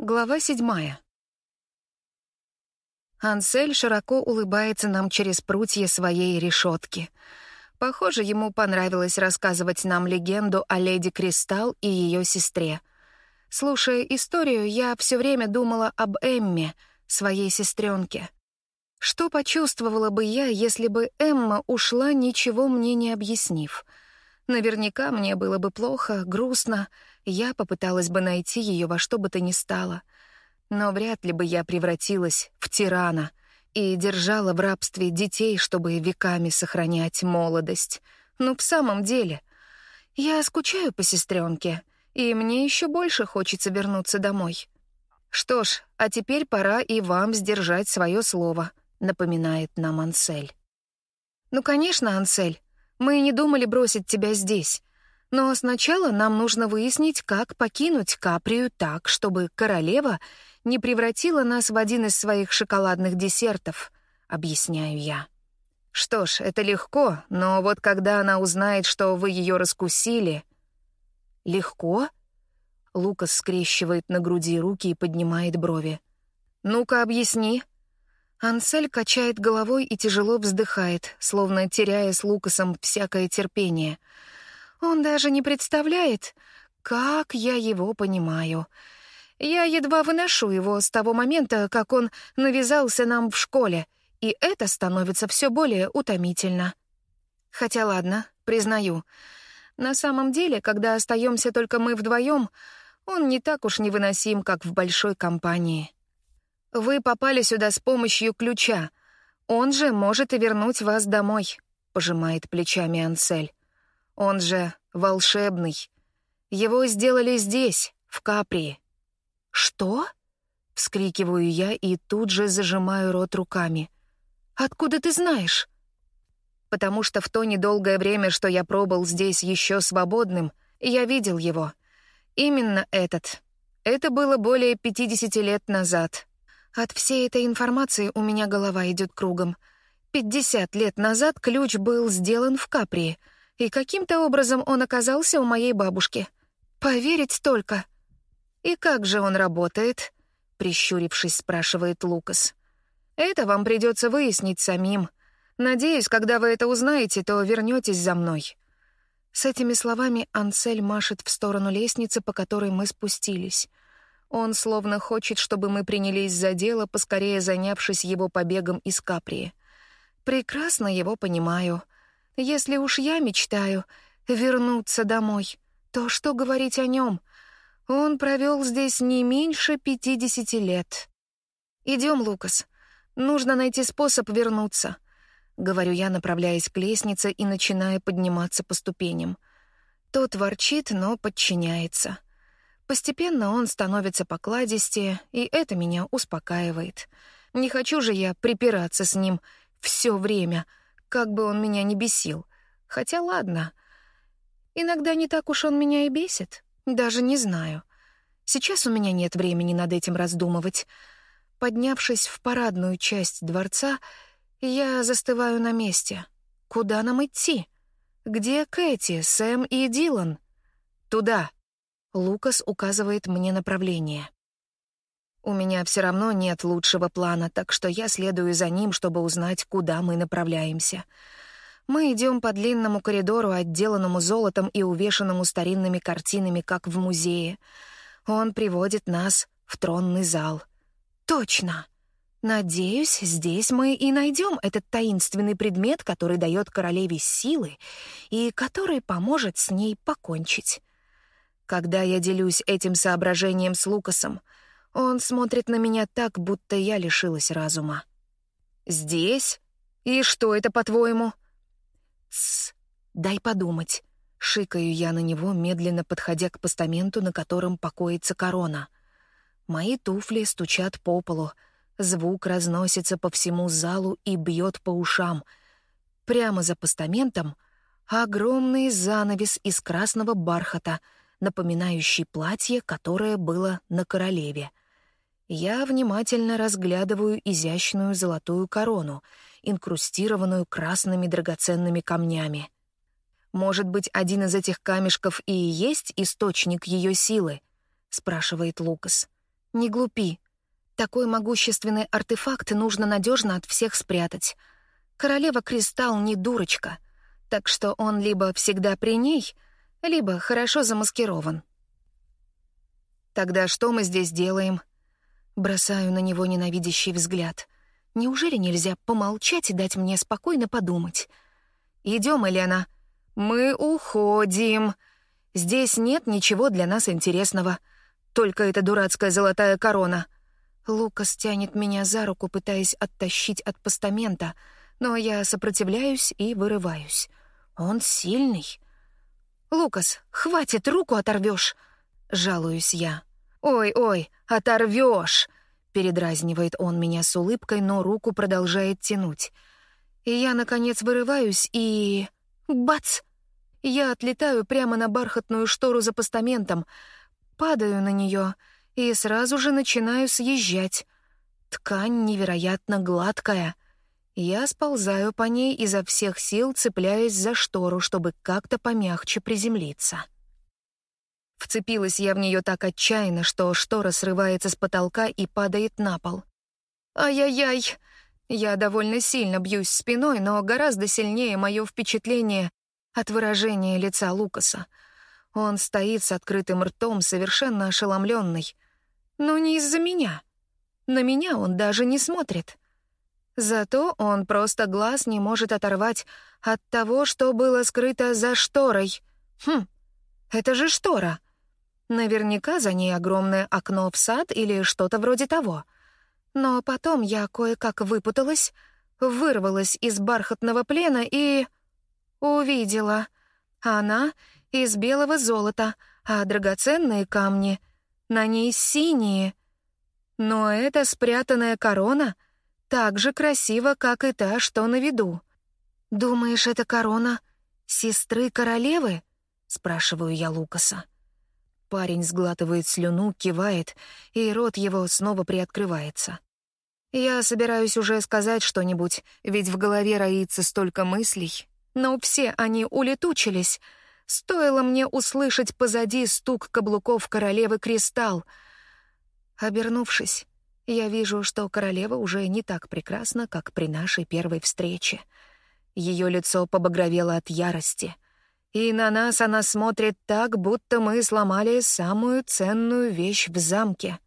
Глава седьмая. Ансель широко улыбается нам через прутья своей решетки. Похоже, ему понравилось рассказывать нам легенду о леди Кристалл и ее сестре. Слушая историю, я все время думала об Эмме, своей сестренке. Что почувствовала бы я, если бы Эмма ушла, ничего мне не объяснив? Наверняка мне было бы плохо, грустно, я попыталась бы найти ее во что бы то ни стало. Но вряд ли бы я превратилась в тирана и держала в рабстве детей, чтобы веками сохранять молодость. Ну, в самом деле, я скучаю по сестренке, и мне еще больше хочется вернуться домой. Что ж, а теперь пора и вам сдержать свое слово, напоминает нам Ансель. Ну, конечно, Ансель, мы не думали бросить тебя здесь. Но сначала нам нужно выяснить, как покинуть Каприю так, чтобы королева не превратила нас в один из своих шоколадных десертов, объясняю я. Что ж, это легко, но вот когда она узнает, что вы ее раскусили... Легко? Лукас скрещивает на груди руки и поднимает брови. «Ну-ка, объясни». Ансель качает головой и тяжело вздыхает, словно теряя с Лукасом всякое терпение — он даже не представляет, как я его понимаю. Я едва выношу его с того момента, как он навязался нам в школе, и это становится все более утомительно. Хотя ладно, признаю, на самом деле, когда остаемся только мы вдвоем, он не так уж невыносим, как в большой компании. Вы попали сюда с помощью ключа. Он же может и вернуть вас домой, пожимает плечами Ансель. Он же волшебный. Его сделали здесь, в Капри. Что? Вскрикиваю я и тут же зажимаю рот руками. Откуда ты знаешь? Потому что в то недолгое время, что я пробыл здесь еще свободным, я видел его. Именно этот. Это было более 50 лет назад. От всей этой информации у меня голова идет кругом. 50 лет назад ключ был сделан в Капри — и каким-то образом он оказался у моей бабушки. Поверить только. «И как же он работает?» — прищурившись, спрашивает Лукас. «Это вам придется выяснить самим. Надеюсь, когда вы это узнаете, то вернетесь за мной». С этими словами Ансель машет в сторону лестницы, по которой мы спустились. Он словно хочет, чтобы мы принялись за дело, поскорее занявшись его побегом из Каприи. Прекрасно его понимаю — если уж я мечтаю вернуться домой, то что говорить о нем? Он провел здесь не меньше пятидесяти лет. Идем, Лукас. Нужно найти способ вернуться. Говорю я, направляясь к лестнице и начиная подниматься по ступеням. Тот ворчит, но подчиняется. Постепенно он становится покладистее, и это меня успокаивает. Не хочу же я припираться с ним все время — как бы он меня ни бесил. Хотя ладно. Иногда не так уж он меня и бесит. Даже не знаю. Сейчас у меня нет времени над этим раздумывать. Поднявшись в парадную часть дворца, я застываю на месте. Куда нам идти? Где Кэти, Сэм и Дилан? Туда. Лукас указывает мне направление. У меня все равно нет лучшего плана, так что я следую за ним, чтобы узнать, куда мы направляемся. Мы идем по длинному коридору, отделанному золотом и увешанному старинными картинами, как в музее. Он приводит нас в тронный зал. Точно! Надеюсь, здесь мы и найдем этот таинственный предмет, который дает королеве силы и который поможет с ней покончить. Когда я делюсь этим соображением с Лукасом — он смотрит на меня так, будто я лишилась разума. «Здесь? И что это, по-твоему?» «Тсс, дай подумать». Шикаю я на него, медленно подходя к постаменту, на котором покоится корона. Мои туфли стучат по полу. Звук разносится по всему залу и бьет по ушам. Прямо за постаментом — огромный занавес из красного бархата, напоминающий платье, которое было на королеве. Я внимательно разглядываю изящную золотую корону, инкрустированную красными драгоценными камнями. «Может быть, один из этих камешков и есть источник ее силы?» — спрашивает Лукас. Не глупи. Такой могущественный артефакт нужно надежно от всех спрятать. Королева Кристалл не дурочка, так что он либо всегда при ней, либо хорошо замаскирован. «Тогда что мы здесь делаем?» Бросаю на него ненавидящий взгляд. Неужели нельзя помолчать и дать мне спокойно подумать? Идем, Елена. Мы уходим. Здесь нет ничего для нас интересного. Только эта дурацкая золотая корона. Лукас тянет меня за руку, пытаясь оттащить от постамента, но я сопротивляюсь и вырываюсь. Он сильный. «Лукас, хватит, руку оторвешь!» — жалуюсь я. «Ой-ой, оторвешь!» — передразнивает он меня с улыбкой, но руку продолжает тянуть. И я, наконец, вырываюсь и... Бац! Я отлетаю прямо на бархатную штору за постаментом, падаю на нее и сразу же начинаю съезжать. Ткань невероятно гладкая. Я сползаю по ней изо всех сил, цепляясь за штору, чтобы как-то помягче приземлиться. Вцепилась я в нее так отчаянно, что штора срывается с потолка и падает на пол. Ай-яй-яй! Я довольно сильно бьюсь спиной, но гораздо сильнее мое впечатление от выражения лица Лукаса. Он стоит с открытым ртом, совершенно ошеломленный. Но не из-за меня. На меня он даже не смотрит. Зато он просто глаз не может оторвать от того, что было скрыто за шторой. Хм, это же штора. Наверняка за ней огромное окно в сад или что-то вроде того. Но потом я кое-как выпуталась, вырвалась из бархатного плена и... увидела. Она из белого золота, а драгоценные камни на ней синие. Но эта спрятанная корона так же красива, как и та, что на виду. «Думаешь, это корона сестры королевы?» — спрашиваю я Лукаса. Парень сглатывает слюну, кивает, и рот его снова приоткрывается. Я собираюсь уже сказать что-нибудь, ведь в голове роится столько мыслей, но все они улетучились. Стоило мне услышать позади стук каблуков королевы Кристалл. Обернувшись, я вижу, что королева уже не так прекрасна, как при нашей первой встрече. Ее лицо побагровело от ярости — и на нас она смотрит так, будто мы сломали самую ценную вещь в замке.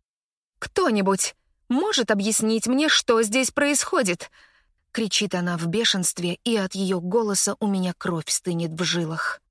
«Кто-нибудь может объяснить мне, что здесь происходит?» — кричит она в бешенстве, и от ее голоса у меня кровь стынет в жилах.